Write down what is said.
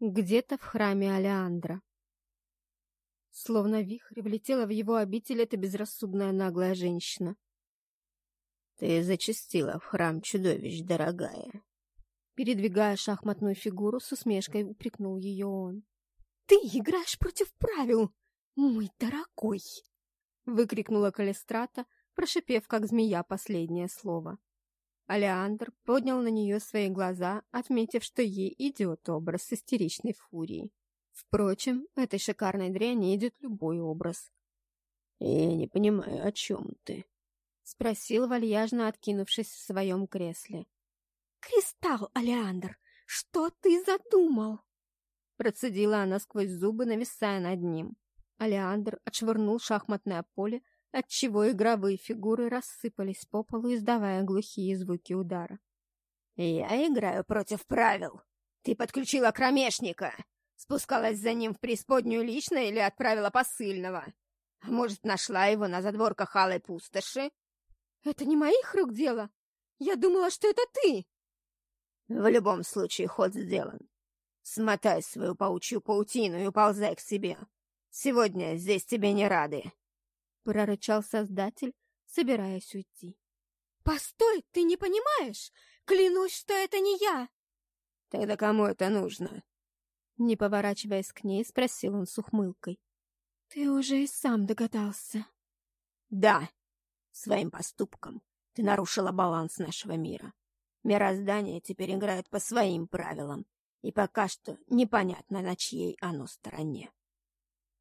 где-то в храме Алеандра. Словно вихрь влетела в его обитель эта безрассудная наглая женщина. «Ты зачастила в храм чудовищ, дорогая!» Передвигая шахматную фигуру, с усмешкой упрекнул ее он. «Ты играешь против правил, мой дорогой!» Выкрикнула Калистрата, прошипев, как змея, последнее слово. Алеандр поднял на нее свои глаза, отметив, что ей идет образ истеричной фурии. Впрочем, этой шикарной дряни идет любой образ. «Я не понимаю, о чем ты?» — спросил, вальяжно откинувшись в своем кресле. «Кристалл, Алеандр, что ты задумал?» Процедила она сквозь зубы, нависая над ним. Алеандр отшвырнул шахматное поле, отчего игровые фигуры рассыпались по полу, издавая глухие звуки удара. «Я играю против правил. Ты подключила кромешника. Спускалась за ним в преисподнюю лично или отправила посыльного? А может, нашла его на задворках алой пустоши?» «Это не моих рук дело. Я думала, что это ты!» В любом случае ход сделан. Смотай свою паучью паутину и уползай к себе. Сегодня здесь тебе не рады. Прорычал создатель, собираясь уйти. Постой, ты не понимаешь? Клянусь, что это не я. Тогда кому это нужно? Не поворачиваясь к ней, спросил он с ухмылкой. Ты уже и сам догадался. Да, своим поступком ты нарушила баланс нашего мира. Мироздание теперь играет по своим правилам, и пока что непонятно, на чьей оно стороне.